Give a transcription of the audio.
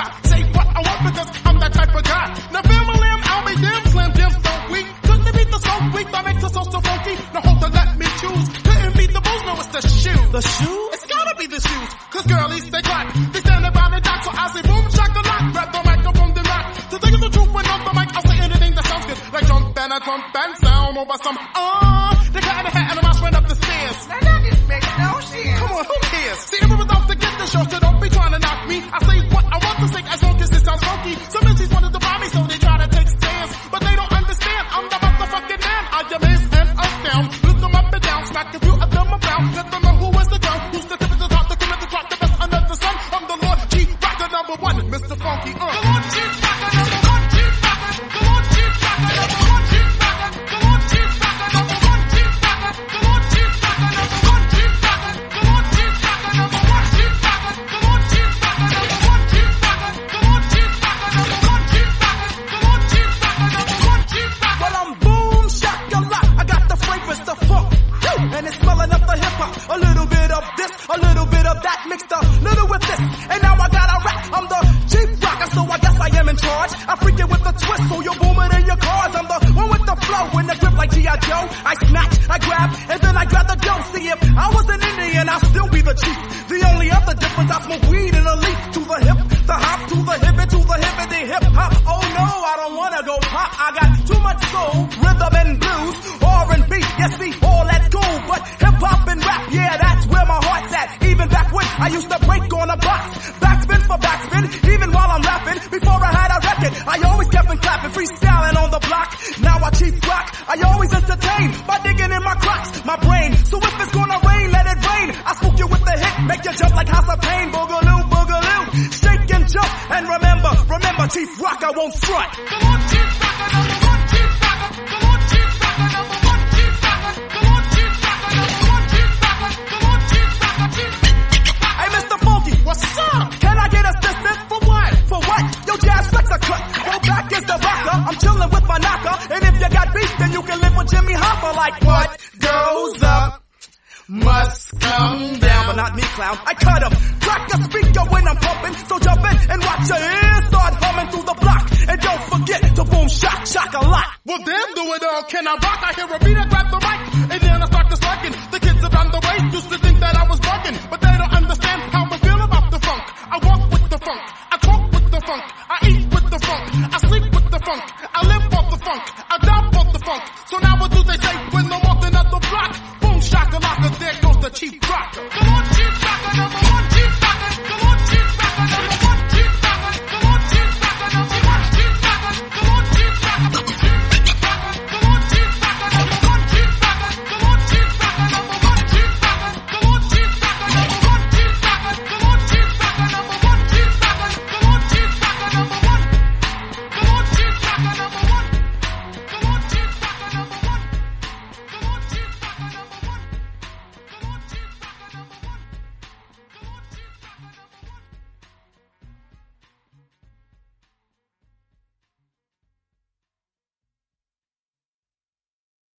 shot. Say what I want because I'm that type of guy. Now family, I'm I'll be damn slim damn so weak. Couldn't beat the soul weak, my makes so so funky. Now hold on, let me choose. Couldn't beat the booze, no, it's the shoes. The shoes, It's gotta be the shoes. Cause girlies, they glide. They standing by the dock, so I say boom, shock the lock. Grab the microphone, then rock. To think of the truth when on the mic, I'll say anything that sounds good. Like jump and I jump and sound over some, uh, they gotta have. Smack a few of them around, let them know who is the down, who's the tip of the top, the cream of the crop, the best under the sun. I'm the Lord Chief Rocker number one, Mr. Funky, uh. The Lord Chief this, a little bit of that, mixed a little with this, and now I got a rap. I'm the chief rocker, so I guess I am in charge. I freak it with the twist, so you're booming in your cars. I'm the one with the flow, in the grip like G.I. Joe. I snatch, I grab, and then I grab the dough. See if I was an Indian, I'll still be the chief. The only other difference, I smoke weed in a leaf. To the hip, the hop, to the hip, and to the hip, and the hip hop. Oh no, I don't wanna go pop. I got too much soul, rhythm and blues, I used to break on a box, backspin for backspin, even while I'm rapping. Before I had a record, I always kept on clapping, freestyling on the block. Now I chief rock, I always entertain by digging in my crocs, my brain. So if it's gonna rain, let it rain. I spook you with the hit, make you jump like House of Pain, boogaloo, boogaloo, shake and jump. And remember, remember, Chief Rock, I won't front. The Lord Chief Rocker number And if you got beef, then you can live with Jimmy Hoffa. Like what goes up must come down. But not me, clown. I cut him. Crack the speaker when I'm pumping. So jump in and watch your ears start humming through the block. And don't forget to boom shock, shock a lot. Well, them do it all. Can I rock? I hear a beat, I grab the mic, and then I start to slacking. The kids around the way used to think that I was bugging, but they don't So now we're